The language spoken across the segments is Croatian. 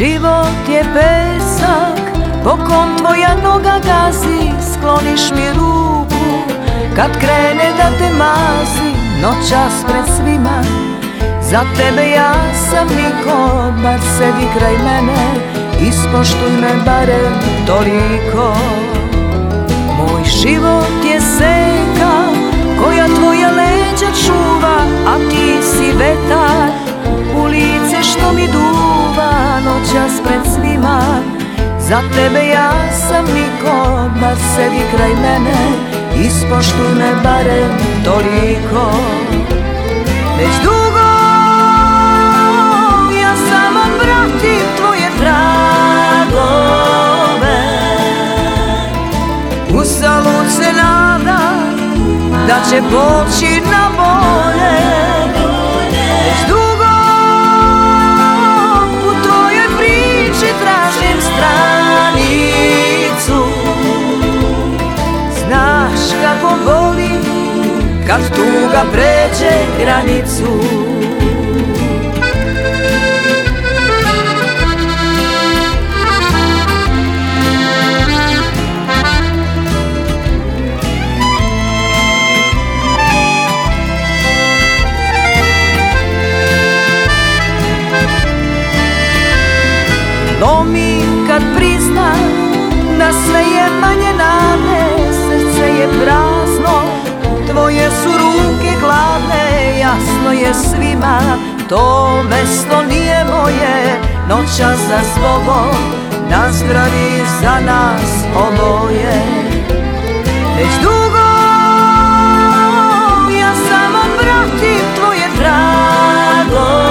život je pesak Po kom tvoja noga gazi. Skloniš mi ruku Kad krene da te mazi. Noćas pred svima Za tebe ja sam niko. Bar sedi kraj mene Ispoštuj me barem toliko. Moj život je seka Za tebe ja sam niko Bar sedi kraj mene Ispoštuj me barem toliko. Već dugo ja samo pratim tvoje tragove. U salud se nada da će poći kad tuga pređe granicu je svima, to mesto nije moje Noća za zbogom, nazdravi za nas oboje. Već dugo ja samo pratim tvoje tragove.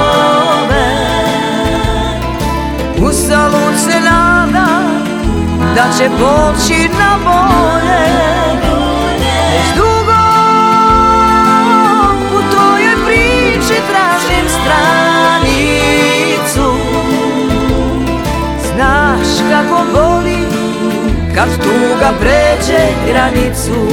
Uzalud se nada da će poći na bolje Već dugo kad tuga pređe granicu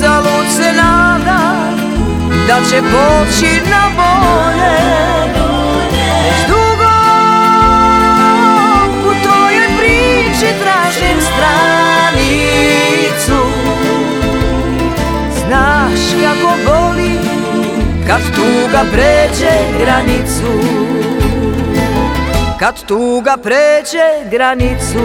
Uzalud se nada da će poći na bolje. Već dugo u tvojoj priči tražim stranicu. Znaš kako boli kad tuga pređe granicu. Kad tuga pređe granicu